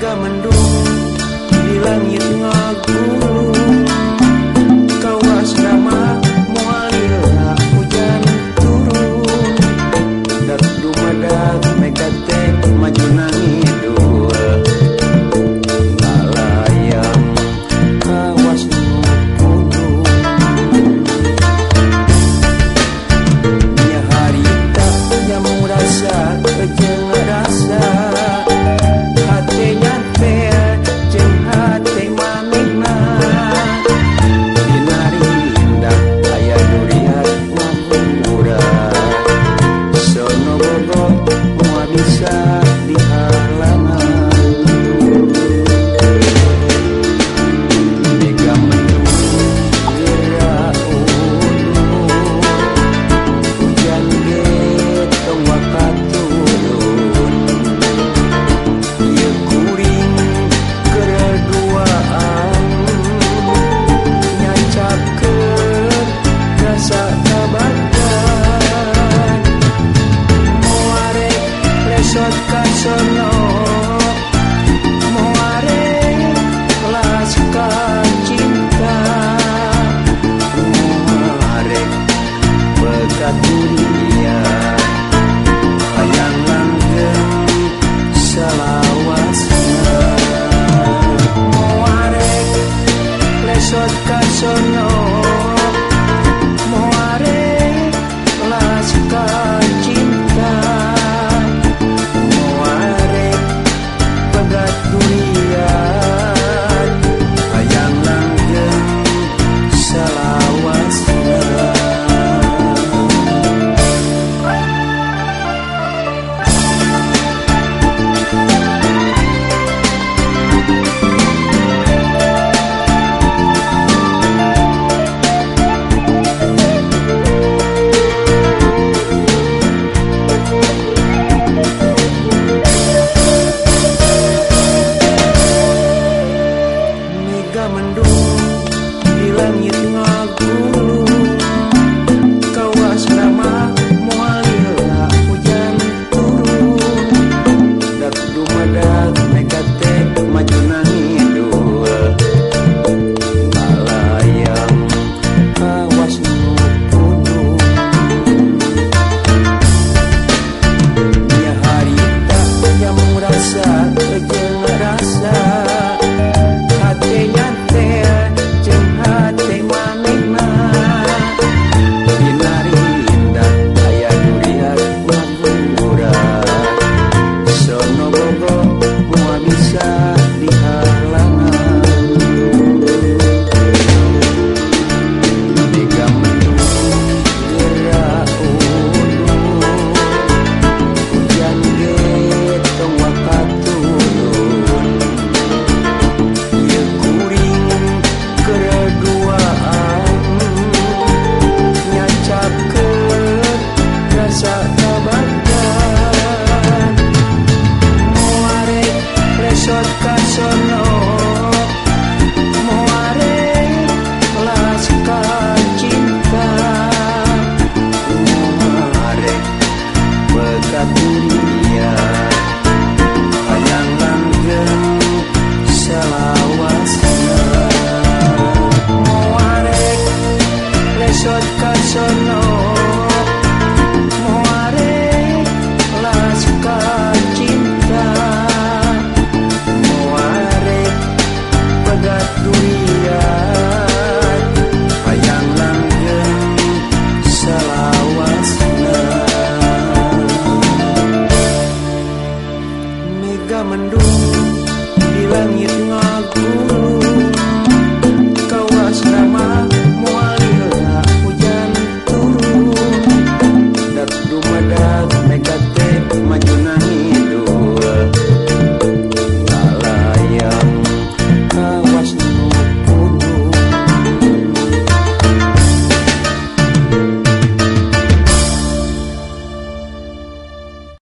mendung di langit ngagung. Aku mendung di langit ngagung